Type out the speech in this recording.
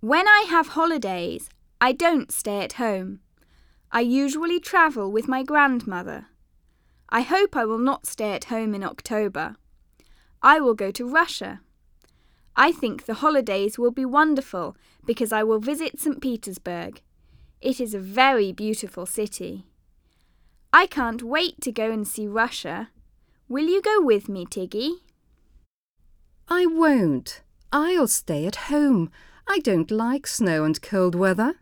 When I have holidays, I don't stay at home. I usually travel with my grandmother. I hope I will not stay at home in October. I will go to Russia. I think the holidays will be wonderful because I will visit St. Petersburg. It is a very beautiful city. I can't wait to go and see Russia. Will you go with me, Tiggy? I won't. I'll stay at home. I don't like snow and cold weather.